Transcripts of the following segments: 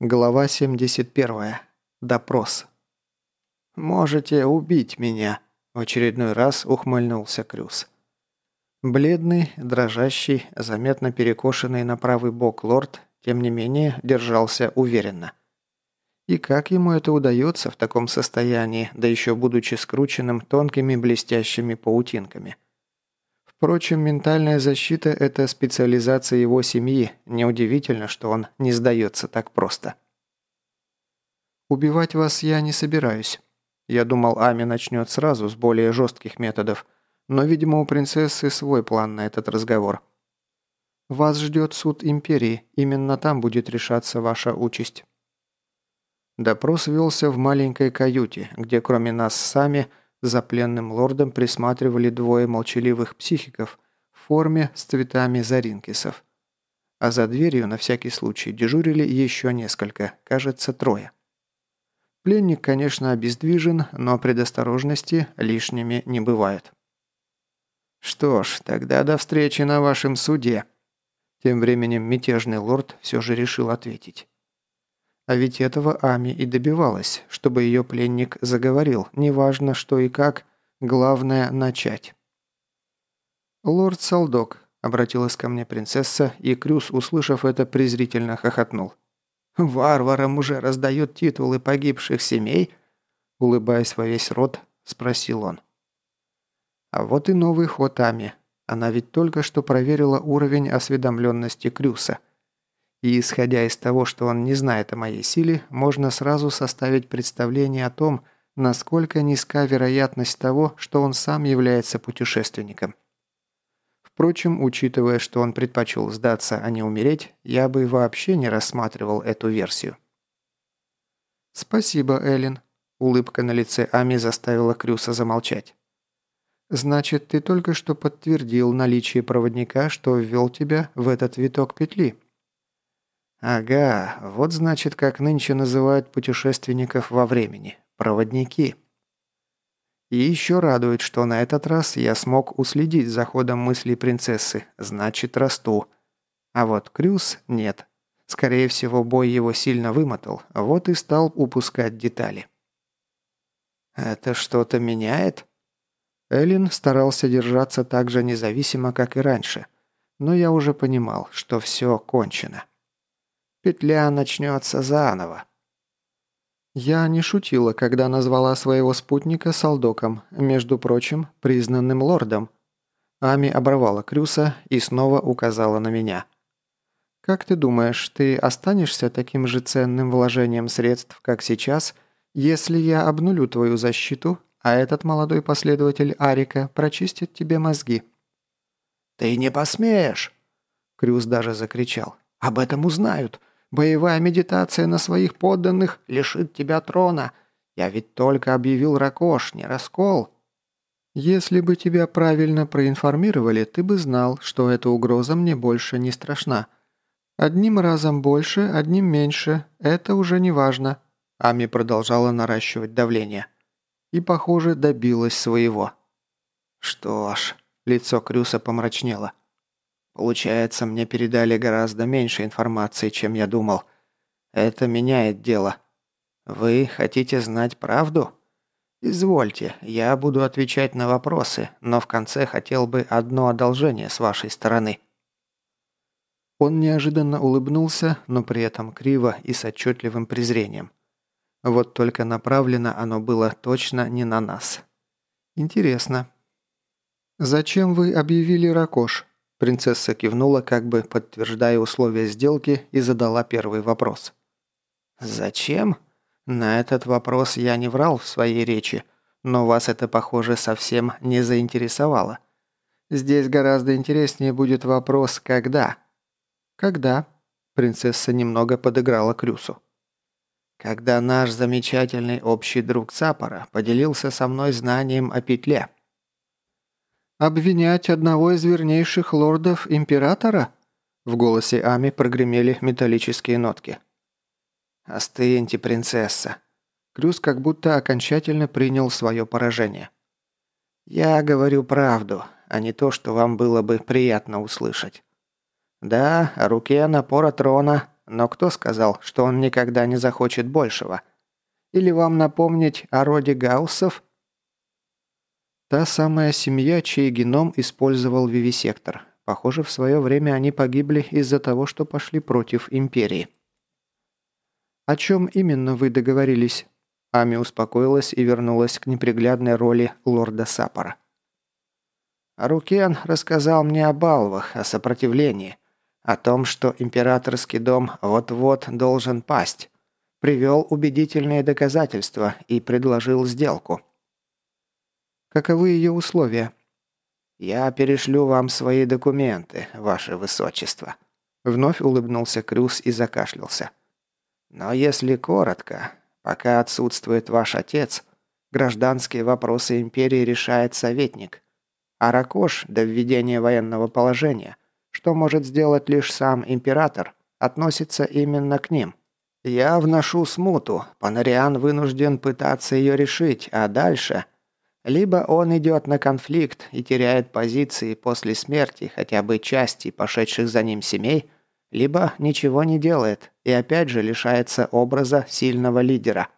Глава 71. Допрос. «Можете убить меня», – в очередной раз ухмыльнулся Крюс. Бледный, дрожащий, заметно перекошенный на правый бок лорд, тем не менее, держался уверенно. И как ему это удается в таком состоянии, да еще будучи скрученным тонкими блестящими паутинками – Впрочем, ментальная защита – это специализация его семьи. Неудивительно, что он не сдается так просто. «Убивать вас я не собираюсь». Я думал, Ами начнет сразу с более жестких методов, но, видимо, у принцессы свой план на этот разговор. «Вас ждет суд Империи, именно там будет решаться ваша участь». Допрос велся в маленькой каюте, где кроме нас сами – за пленным лордом присматривали двое молчаливых психиков в форме с цветами заринкисов. А за дверью, на всякий случай, дежурили еще несколько, кажется, трое. Пленник, конечно, обездвижен, но предосторожности лишними не бывает. «Что ж, тогда до встречи на вашем суде», тем временем мятежный лорд все же решил ответить. А ведь этого Ами и добивалась, чтобы ее пленник заговорил, неважно что и как, главное – начать. «Лорд Салдок», – обратилась ко мне принцесса, и Крюс, услышав это, презрительно хохотнул. «Варварам уже раздают титулы погибших семей?» Улыбаясь во весь рот, спросил он. А вот и новый ход Ами. Она ведь только что проверила уровень осведомленности Крюса – и исходя из того, что он не знает о моей силе, можно сразу составить представление о том, насколько низка вероятность того, что он сам является путешественником. Впрочем, учитывая, что он предпочел сдаться, а не умереть, я бы вообще не рассматривал эту версию. «Спасибо, Эллен», – улыбка на лице Ами заставила Крюса замолчать. «Значит, ты только что подтвердил наличие проводника, что ввел тебя в этот виток петли?» Ага, вот значит, как нынче называют путешественников во времени. Проводники. И еще радует, что на этот раз я смог уследить за ходом мыслей принцессы. Значит, расту. А вот Крюс нет. Скорее всего, бой его сильно вымотал, вот и стал упускать детали. «Это что-то меняет?» Эллин старался держаться так же независимо, как и раньше. Но я уже понимал, что все кончено. Петля начнется заново. Я не шутила, когда назвала своего спутника Салдоком, между прочим, признанным лордом. Ами оборвала Крюса и снова указала на меня. «Как ты думаешь, ты останешься таким же ценным вложением средств, как сейчас, если я обнулю твою защиту, а этот молодой последователь Арика прочистит тебе мозги?» «Ты не посмеешь!» Крюс даже закричал. «Об этом узнают. Боевая медитация на своих подданных лишит тебя трона. Я ведь только объявил Ракош, не раскол». «Если бы тебя правильно проинформировали, ты бы знал, что эта угроза мне больше не страшна. Одним разом больше, одним меньше. Это уже не важно». Ами продолжала наращивать давление. И, похоже, добилась своего. «Что ж...» – лицо Крюса помрачнело. Получается, мне передали гораздо меньше информации, чем я думал. Это меняет дело. Вы хотите знать правду? Извольте, я буду отвечать на вопросы, но в конце хотел бы одно одолжение с вашей стороны. Он неожиданно улыбнулся, но при этом криво и с отчетливым презрением. Вот только направлено оно было точно не на нас. Интересно. «Зачем вы объявили Ракош?» Принцесса кивнула, как бы подтверждая условия сделки, и задала первый вопрос. «Зачем?» На этот вопрос я не врал в своей речи, но вас это, похоже, совсем не заинтересовало. Здесь гораздо интереснее будет вопрос «когда?». «Когда?» Принцесса немного подыграла Крюсу. «Когда наш замечательный общий друг Цапора поделился со мной знанием о петле», «Обвинять одного из вернейших лордов Императора?» В голосе Ами прогремели металлические нотки. «Остыньте, принцесса». Крюс как будто окончательно принял свое поражение. «Я говорю правду, а не то, что вам было бы приятно услышать. Да, руке напора трона, но кто сказал, что он никогда не захочет большего? Или вам напомнить о роде Гауссов?» Та самая семья, чей геном использовал вивисектор. Похоже, в свое время они погибли из-за того, что пошли против Империи. «О чем именно вы договорились?» Ами успокоилась и вернулась к неприглядной роли лорда Сапора. Рукен рассказал мне о балвах, о сопротивлении, о том, что императорский дом вот-вот должен пасть. Привел убедительные доказательства и предложил сделку. Каковы ее условия? Я перешлю вам свои документы, ваше высочество. Вновь улыбнулся Крюс и закашлялся. Но если коротко, пока отсутствует ваш отец, гражданские вопросы империи решает советник. А Ракош до введения военного положения, что может сделать лишь сам император, относится именно к ним. Я вношу смуту, Панариан вынужден пытаться ее решить, а дальше... Либо он идет на конфликт и теряет позиции после смерти хотя бы части пошедших за ним семей, либо ничего не делает и опять же лишается образа сильного лидера.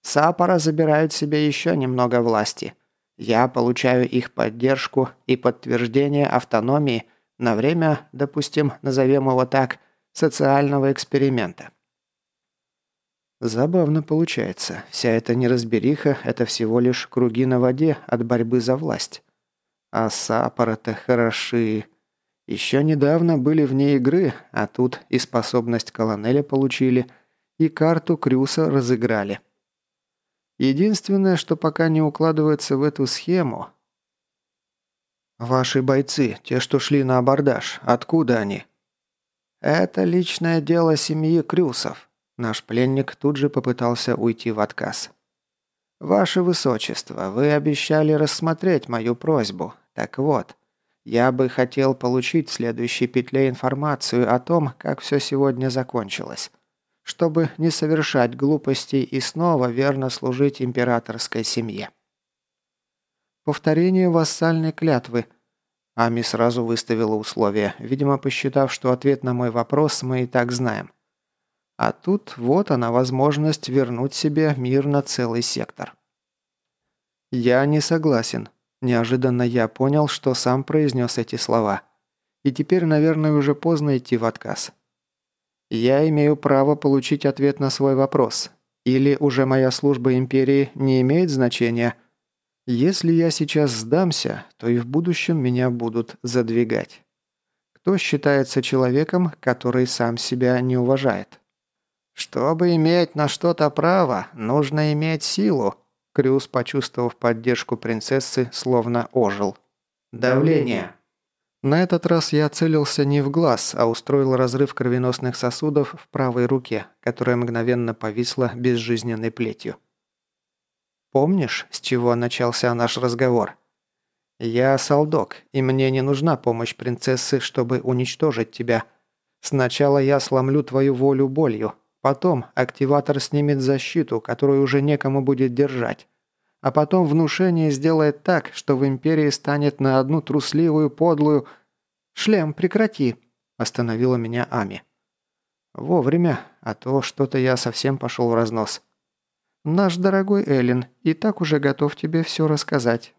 Сапора забирают себе еще немного власти. Я получаю их поддержку и подтверждение автономии на время, допустим, назовем его так, социального эксперимента. Забавно получается. Вся эта неразбериха – это всего лишь круги на воде от борьбы за власть. А саппоры-то хороши. Еще недавно были вне игры, а тут и способность колонеля получили, и карту Крюса разыграли. Единственное, что пока не укладывается в эту схему... «Ваши бойцы, те, что шли на абордаж, откуда они?» «Это личное дело семьи Крюсов», Наш пленник тут же попытался уйти в отказ. «Ваше Высочество, вы обещали рассмотреть мою просьбу. Так вот, я бы хотел получить в следующей петле информацию о том, как все сегодня закончилось, чтобы не совершать глупостей и снова верно служить императорской семье». Повторение вассальной клятвы. Ами сразу выставила условия, видимо, посчитав, что ответ на мой вопрос мы и так знаем. А тут вот она возможность вернуть себе мирно целый сектор. «Я не согласен». Неожиданно я понял, что сам произнес эти слова. И теперь, наверное, уже поздно идти в отказ. Я имею право получить ответ на свой вопрос. Или уже моя служба империи не имеет значения? Если я сейчас сдамся, то и в будущем меня будут задвигать. Кто считается человеком, который сам себя не уважает? «Чтобы иметь на что-то право, нужно иметь силу», Крюс, почувствовав поддержку принцессы, словно ожил. «Давление». На этот раз я целился не в глаз, а устроил разрыв кровеносных сосудов в правой руке, которая мгновенно повисла безжизненной плетью. «Помнишь, с чего начался наш разговор?» «Я солдок, и мне не нужна помощь принцессы, чтобы уничтожить тебя. Сначала я сломлю твою волю болью, Потом активатор снимет защиту, которую уже некому будет держать. А потом внушение сделает так, что в Империи станет на одну трусливую, подлую... «Шлем, прекрати!» – остановила меня Ами. Вовремя, а то что-то я совсем пошел в разнос. «Наш дорогой Эллен и так уже готов тебе все рассказать.